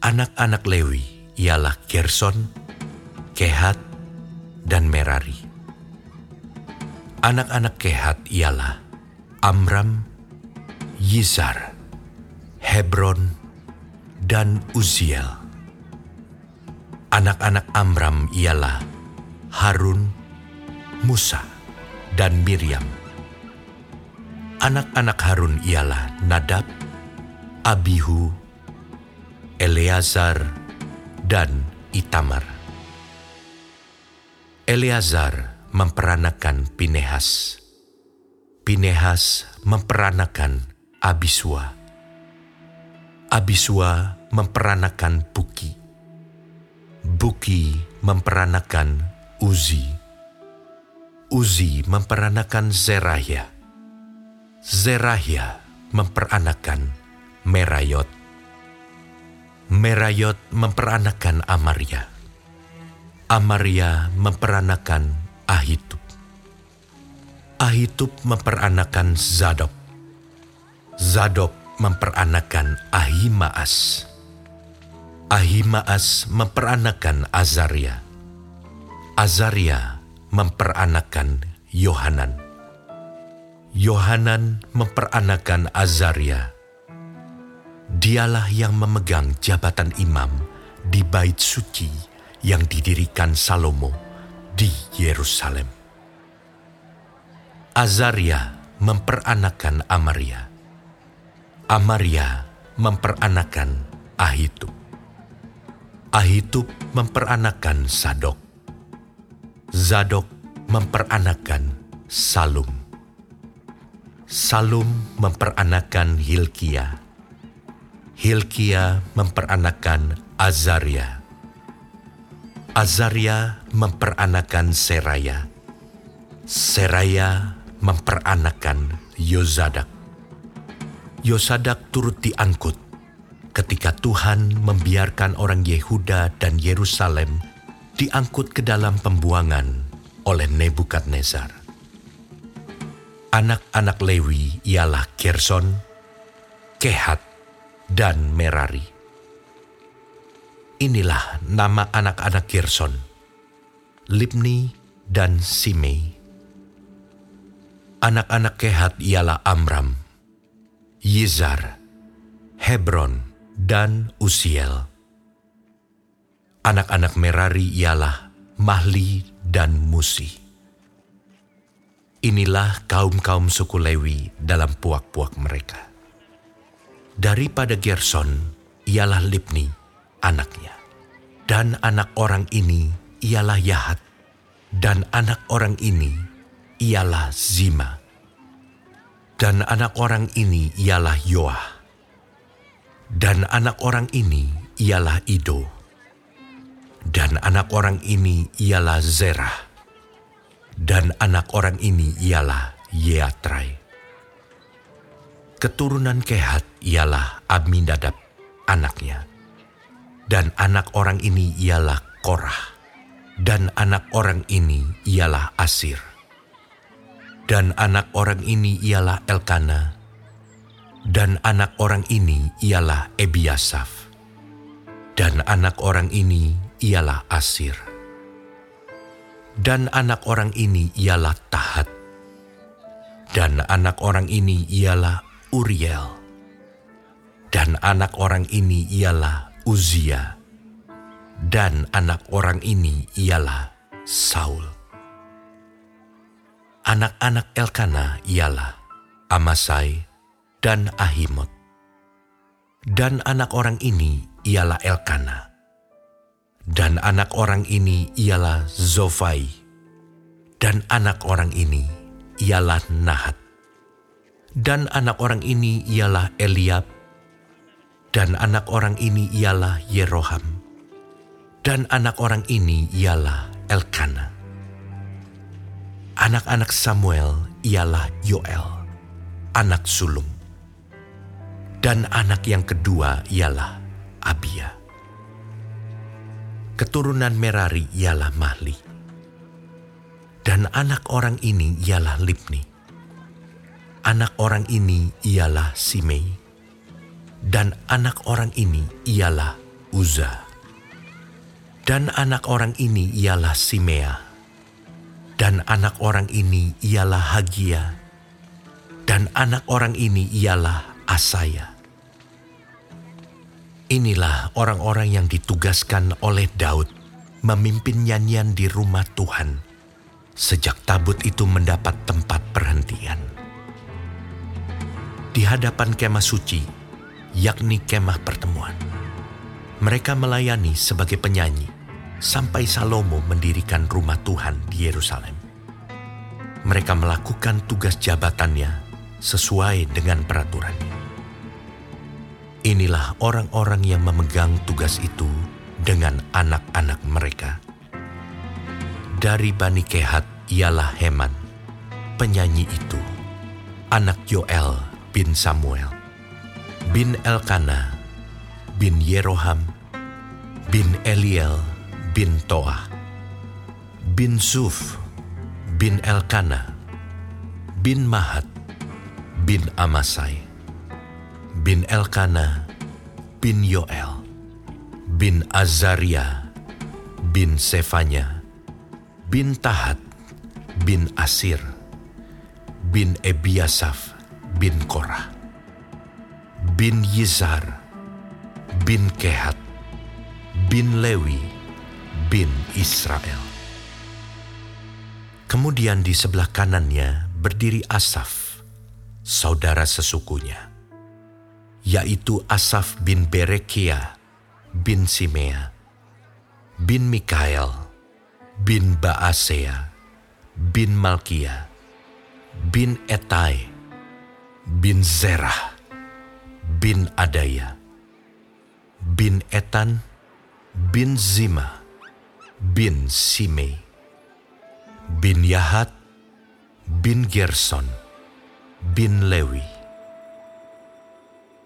Anak-anak Lewi ialah Gerson, Kehat, dan Merari. Anak-anak Kehat ialah Amram, Yizar, Hebron, dan Uziel. Anak-anak Amram ialah Harun, Musa, dan Miriam. Anak-anak Harun ialah Nadab, Abihu, Eleazar, dan Itamar. Eleazar memperanakan Pinehas. Pinehas memperanakan Abisua. Abisua memperanakan Buki. Buki memperanakan Uzi. Uzi memperanakan Zerahya. Zerahya memperanakan Merayot. Merayot memperanakan Amaria. Amaria memperanakan Ahitub. Ahitub memperanakan Zadok. Zadok memperanakan Ahimaas. Ahimaas memperanakan Azaria. Azaria memperanakan Yohanan. Yohanan memperanakan Azaria. Dialah yang memegang jabatan imam di bait suci yang didirikan Salomo di Yerusalem. Azaria memperanakan Amaria. Amaria memperanakan Ahitub. Ahitub memperanakan Sadok. Zadok memperanakan Salum. Salum memperanakan Hilkia. Hilkia memperanakan Azaria. Azaria memperanakan Seraya. Seraya memperanakan Yozadak. Yosadak turut diangkut ketika Tuhan membiarkan orang Yehuda dan Yerusalem diangkut ke dalam pembuangan oleh Nebukadnezar. Anak-anak Lewi ialah Gerson, Kehat, dan Merari. Inilah nama anak-anak Gerson, Libni dan Simei. Anak-anak Kehat ialah Amram, Yizar, Hebron, dan Usiel. Anak-anak Merari ialah Mahli dan Musi. Inilah kaum-kaum suku Lewi dalam puak-puak mereka. Daripada Gerson ialah Libni, anaknya. Dan anak orang ini ialah Yahat. Dan anak orang ini ialah Zima. Dan anak orang ini ialah Yoah. Dan anak orang ini ialah Ido. Dan anak orang ini ialah Zerah. Dan anak orang ini ialah Yeatrai. Keturunan Kehat ialah Abminadab, anaknya. Dan anak orang ini ialah Korah. Dan anak orang ini ialah Asir. Dan anak orang ini ialah Elkana. Dan anak orang ini ialah Ebiasaf. Dan anak orang ini ialah Asir. Dan anak orang ini ialah Tahat. Dan anak orang ini ialah Uriel. Dan anak orang ini ialah Uzia. Dan anak orang ini ialah Saul. Anak-anak Elkana ialah Amasai dan Ahimot. Dan anak orang ini ialah Elkana. Dan anak orang ini ialah Zofai. Dan anak orang ini ialah Nahat. Dan anak orang ini ialah Eliab. Dan anak orang ini ialah Yeroham. Dan anak orang ini ialah Elkana. Anak-anak Samuel ialah Yoel, anak sulung. Dan anak yang kedua ialah Abia. Keturunan Merari ialah Mahli. Dan anak orang ini ialah Libni. Anak orang ini ialah Simei. Dan anak orang ini ialah Uza. Dan anak orang ini ialah Simea. Dan anak orang ini ialah Hagia. Dan anak orang ini ialah Asaya. Inilah orang-orang yang ditugaskan oleh Daud memimpin nyanyian di rumah Tuhan sejak tabut itu mendapat tempat perhentian. Di hadapan kemah suci, yakni kemah pertemuan, mereka melayani sebagai penyanyi sampai Salomo mendirikan rumah Tuhan di Yerusalem. Mereka melakukan tugas jabatannya sesuai dengan peraturannya. Inilah orang-orang yang memegang tugas itu dengan anak-anak mereka. Dari Bani Kehat ialah Heman, penyanyi itu, anak Yoel bin Samuel, bin Elkana, bin Yeroham, bin Eliel, bin Toah, bin Zuf, bin Elkana, bin Mahat, bin Amasai, bin Elkana bin Yoel bin Azaria bin Sefanya bin Tahat bin Asir bin Ebiasaf bin Korah bin Yizar bin Kehat bin Lewi bin Israel. Kemudian di sebelah kanannya berdiri Asaf, saudara sesukunya yaitu Asaf bin Berekia bin Simea, bin Mikael, bin Baasea, bin Malkia, bin Etai, bin Zerah, bin Adaya, bin Etan, bin Zima, bin Simei, bin Yahat, bin Gerson, bin Lewi,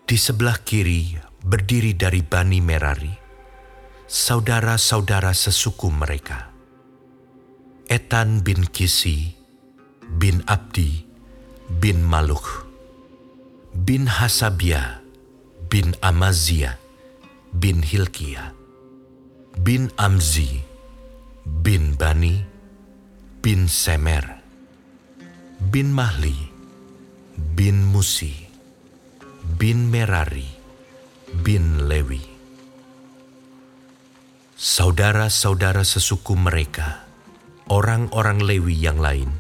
di sebelah kiri berdiri dari Bani Merari, saudara-saudara sesuku mereka. Etan bin Kisi, bin Abdi, bin Maluk, bin Hasabia, bin Amazia, bin Hilkia, bin Amzi, bin Bani, bin Semer, bin Mahli, bin Musi, bin Merari bin Lewi. Saudara-saudara sesuku mereka, orang-orang Lewi yang lain,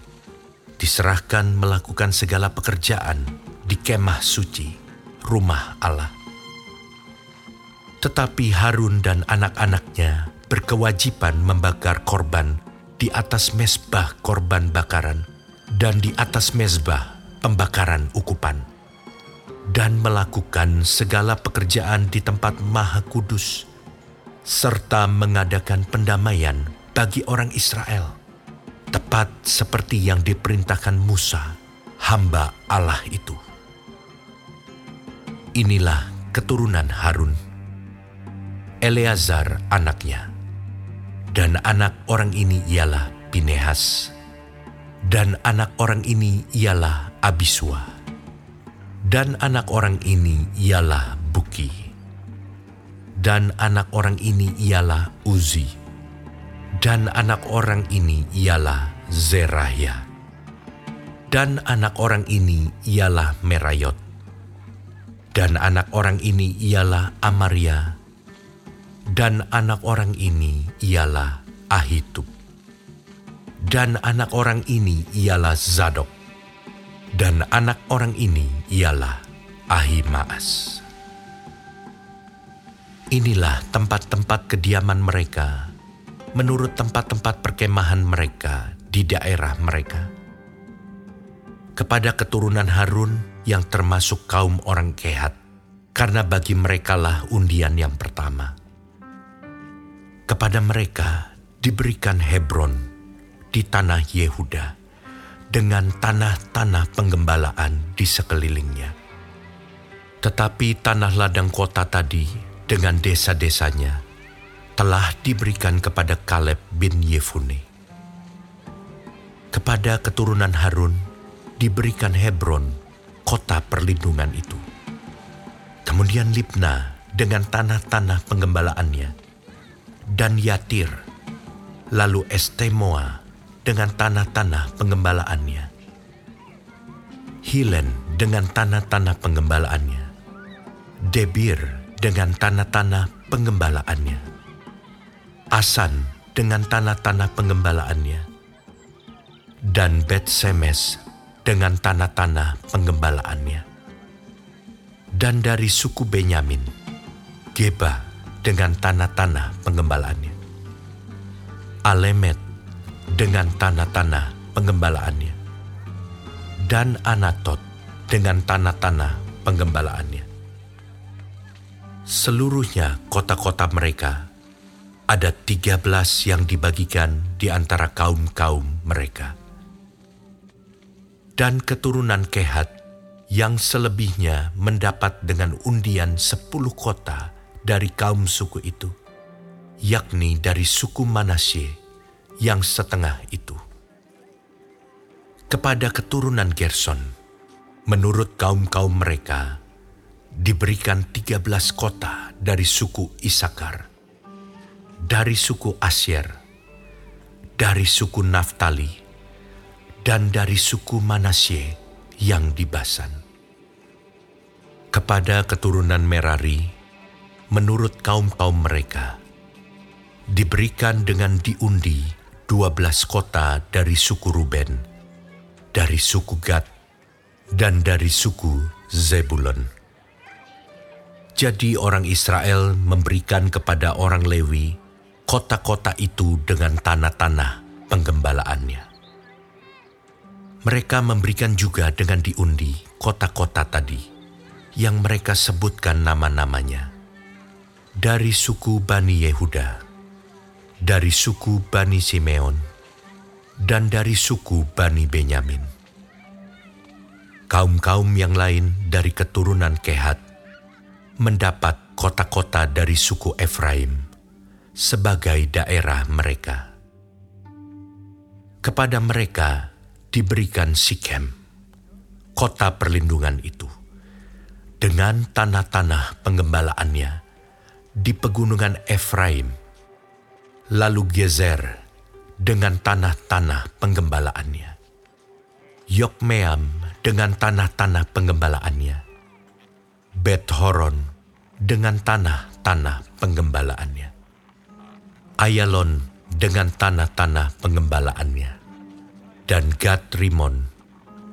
diserahkan melakukan segala pekerjaan di kemah suci, rumah Allah. Tetapi Harun dan anak-anaknya berkewajiban membakar korban di atas mesbah korban bakaran dan di atas mesbah pembakaran ukupan dan melakukan segala pekerjaan di tempat Maha Kudus, serta mengadakan pendamaian bagi orang Israel, tepat seperti yang diperintahkan Musa, hamba Allah itu. Inilah keturunan Harun, Eleazar anaknya, dan anak orang ini ialah Pinehas, dan anak orang ini ialah Abisua dan anak orang ini ialah Buki. Dan anak orang ini ialah Uzi. Dan anak orang ini ialah Zerahya. Dan anak orang ini ialah Merayot. Dan anak orang ini ialah Amaria. Dan anak orang ini ialah Ahitub. Dan anak orang ini ialah Zadok dan anak orang ini ialah Ahimaas. Inilah tempat-tempat kediaman mereka menurut tempat-tempat perkemahan mereka di daerah mereka. Kepada keturunan Harun yang termasuk kaum orang Kehat, karena bagi merekalah undian yang pertama. Kepada mereka diberikan Hebron di tanah Yehuda dengan tanah-tanah penggembalaan di sekelilingnya. Tetapi tanah ladang kota tadi dengan desa-desanya telah diberikan kepada Kaleb bin Yefune. Kepada keturunan Harun diberikan Hebron, kota perlindungan itu. Kemudian Libna dengan tanah-tanah penggembalaannya, dan Yatir, lalu Estemoa dengan tanah-tanah penggembalaannya, Hilen dengan tanah-tanah penggembalaannya, Debir dengan tanah-tanah penggembalaannya, Asan dengan tanah-tanah penggembalaannya, dan Bet Semes dengan tanah-tanah penggembalaannya. Dan dari suku Benyamin, Geba dengan tanah-tanah penggembalaannya. Alemet dengan tanah-tanah penggembalaannya. Dan Anatot dengan tanah-tanah penggembalaannya. Seluruhnya kota-kota mereka ada tiga belas yang dibagikan di antara kaum-kaum mereka. Dan keturunan Kehat yang selebihnya mendapat dengan undian sepuluh kota dari kaum suku itu, yakni dari suku Manasye yang setengah itu. Kepada keturunan Gerson, menurut kaum-kaum mereka, diberikan tiga belas kota dari suku Isakar dari suku Asyir, dari suku Naftali, dan dari suku Manasye yang di Basan. Kepada keturunan Merari, menurut kaum-kaum mereka, diberikan dengan diundi dua belas kota dari suku Ruben, dari suku Gad, dan dari suku Zebulon. Jadi orang Israel memberikan kepada orang Lewi kota-kota itu dengan tanah-tanah penggembalaannya. Mereka memberikan juga dengan diundi kota-kota tadi yang mereka sebutkan nama-namanya. Dari suku Bani Yehuda, dari suku Bani Simeon, dan dari suku Bani Benyamin. Kaum-kaum yang lain dari keturunan Kehat mendapat kota-kota dari suku Efraim sebagai daerah mereka. Kepada mereka diberikan Sikem, kota perlindungan itu, dengan tanah-tanah penggembalaannya di pegunungan Efraim, lalu Gezer dengan tanah-tanah penggembalaannya, Yokmeam dengan tanah-tanah penggembalaannya, Bet Horon dengan tanah-tanah penggembalaannya. Ayalon dengan tanah-tanah pengembalaannya, dan Gad Rimon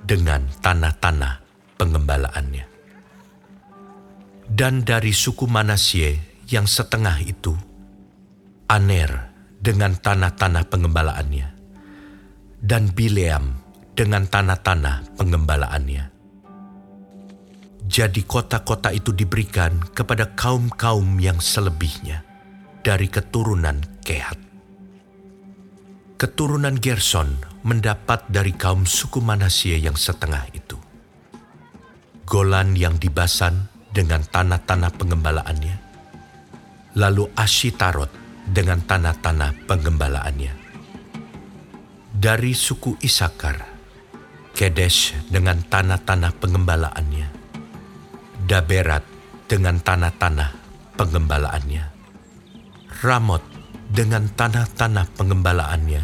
dengan tanah-tanah pengembalaannya. Dan dari suku Manasye yang setengah itu, Aner dengan tanah-tanah pengembalaannya, dan Bileam dengan tanah-tanah pengembalaannya. Jadi kota-kota itu diberikan kepada kaum-kaum yang selebihnya dari keturunan Kehat. Keturunan Gerson mendapat dari kaum suku Manasye yang setengah itu. Golan yang dibasan dengan tanah-tanah pengembalaannya. Lalu Ashitarot dengan tanah-tanah pengembalaannya. Dari suku Isakar, Kedesh dengan tanah-tanah pengembalaannya. Daberat dengan tanah-tanah pengembalaannya. Ramot dengan tanah-tanah pengembalaannya,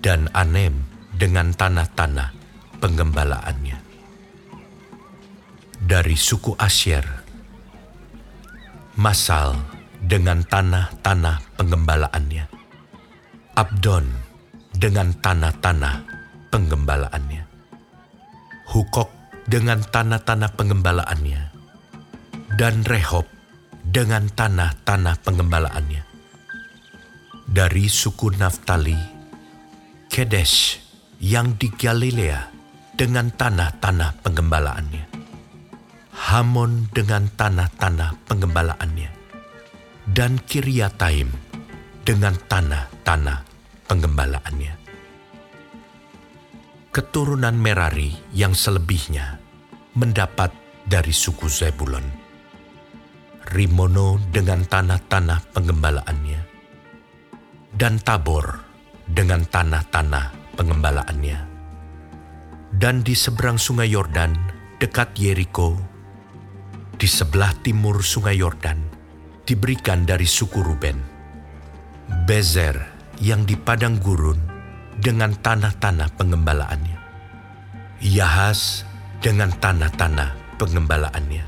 dan Anem dengan tanah-tanah pengembalaannya. Dari suku Asyir, Masal dengan tanah-tanah pengembalaannya, Abdon dengan tanah-tanah pengembalaannya, Hukok dengan tanah-tanah pengembalaannya, dan Rehob dengan tanah-tanah pengembalaannya. Dari suku Naftali, Kedesh yang di Galilea dengan tanah-tanah penggembalaannya. Hamon dengan tanah-tanah penggembalaannya. Dan Kiryataim dengan tanah-tanah penggembalaannya. Keturunan Merari yang selebihnya mendapat dari suku Zebulon Rimono dengan tanah-tanah pengembalaannya, dan Tabor dengan tanah-tanah pengembalaannya. Dan di seberang sungai Yordan, dekat Yeriko, di sebelah timur Sungai Yordan diberikan dari suku Ruben. Bezer yang di padang gurun dengan tanah-tanah pengembalaannya. Yahas dengan tanah-tanah pengembalaannya.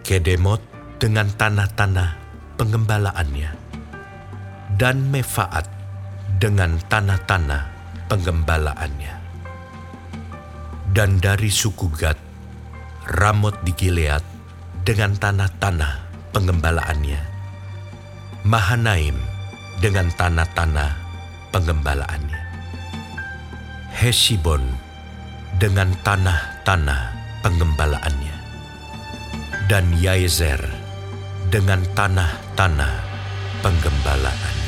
Kedemot dengan tanah-tanah pengembalaannya. Dan Mefaat dengan tanah-tanah pengembalaannya. Dan dari suku Gad, Ramot di Gilead dengan tanah-tanah pengembalaannya. Mahanaim dengan tanah-tanah pengembalaannya. Hesibon dengan tanah-tanah pengembalaannya. Dan Yaezer dengan tanah-tanah penggembalaannya.